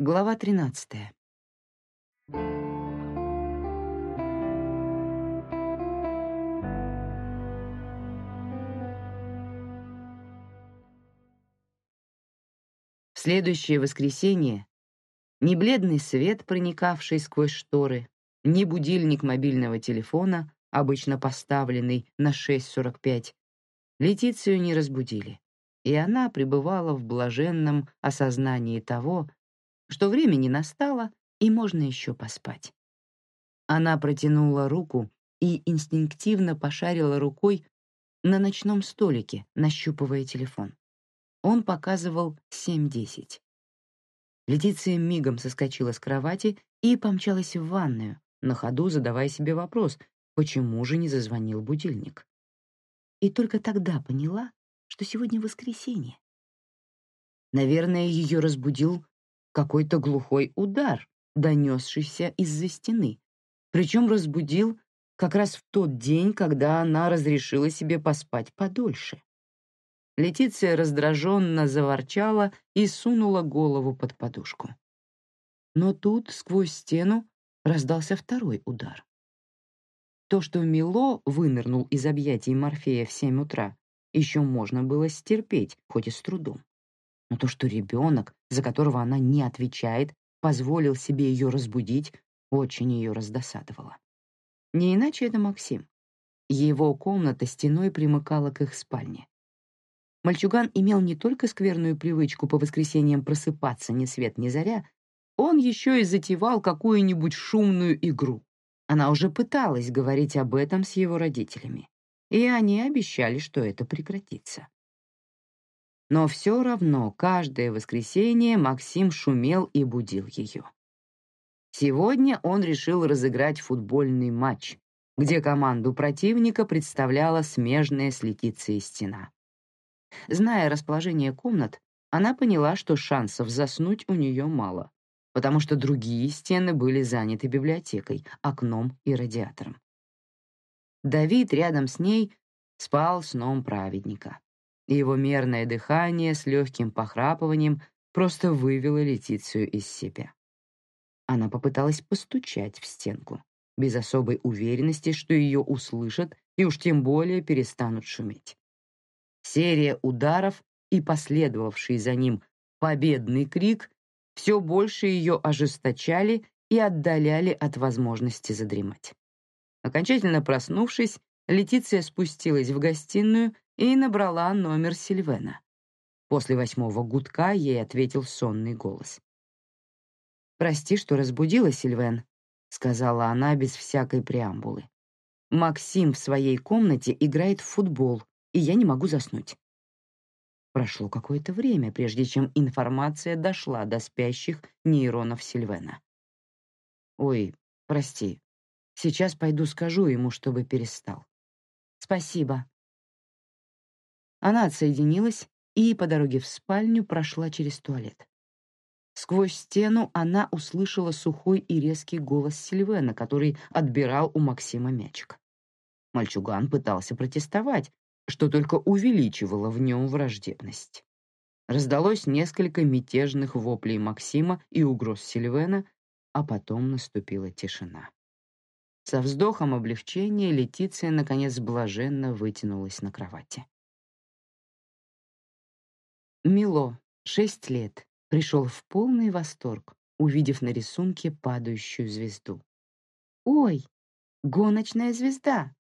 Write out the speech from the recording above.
Глава 13. В следующее воскресенье ни бледный свет, проникавший сквозь шторы, ни будильник мобильного телефона, обычно поставленный на 6.45, Летицию не разбудили, и она пребывала в блаженном осознании того, что время не настало и можно еще поспать. Она протянула руку и инстинктивно пошарила рукой на ночном столике, нащупывая телефон. Он показывал 7.10. Летиция мигом соскочила с кровати и помчалась в ванную, на ходу задавая себе вопрос, почему же не зазвонил будильник. И только тогда поняла, что сегодня воскресенье. Наверное, ее разбудил какой-то глухой удар, донесшийся из-за стены. Причем разбудил как раз в тот день, когда она разрешила себе поспать подольше. Летиция раздраженно заворчала и сунула голову под подушку. Но тут, сквозь стену, раздался второй удар. То, что Мило вынырнул из объятий Морфея в семь утра, еще можно было стерпеть, хоть и с трудом. Но то, что ребенок, за которого она не отвечает, позволил себе ее разбудить, очень ее раздосадовало. Не иначе это Максим. Его комната стеной примыкала к их спальне. Мальчуган имел не только скверную привычку по воскресеньям просыпаться ни свет ни заря, он еще и затевал какую-нибудь шумную игру. Она уже пыталась говорить об этом с его родителями, и они обещали, что это прекратится. Но все равно каждое воскресенье Максим шумел и будил ее. Сегодня он решил разыграть футбольный матч, где команду противника представляла смежная с Летицией стена. Зная расположение комнат, она поняла, что шансов заснуть у нее мало потому что другие стены были заняты библиотекой, окном и радиатором. Давид рядом с ней спал сном праведника. Его мерное дыхание с легким похрапыванием просто вывело Летицию из себя. Она попыталась постучать в стенку, без особой уверенности, что ее услышат и уж тем более перестанут шуметь. Серия ударов и последовавший за ним победный крик все больше ее ожесточали и отдаляли от возможности задремать. Окончательно проснувшись, Летиция спустилась в гостиную и набрала номер Сильвена. После восьмого гудка ей ответил сонный голос. «Прости, что разбудила, Сильвен», — сказала она без всякой преамбулы. «Максим в своей комнате играет в футбол, и я не могу заснуть». Прошло какое-то время, прежде чем информация дошла до спящих нейронов Сильвена. «Ой, прости. Сейчас пойду скажу ему, чтобы перестал». «Спасибо». Она отсоединилась и по дороге в спальню прошла через туалет. Сквозь стену она услышала сухой и резкий голос Сильвена, который отбирал у Максима мячик. Мальчуган пытался протестовать, что только увеличивало в нем враждебность. Раздалось несколько мятежных воплей Максима и угроз Сильвена, а потом наступила тишина. Со вздохом облегчения Летиция наконец блаженно вытянулась на кровати. Мило, шесть лет, пришел в полный восторг, увидев на рисунке падающую звезду. «Ой, гоночная звезда!»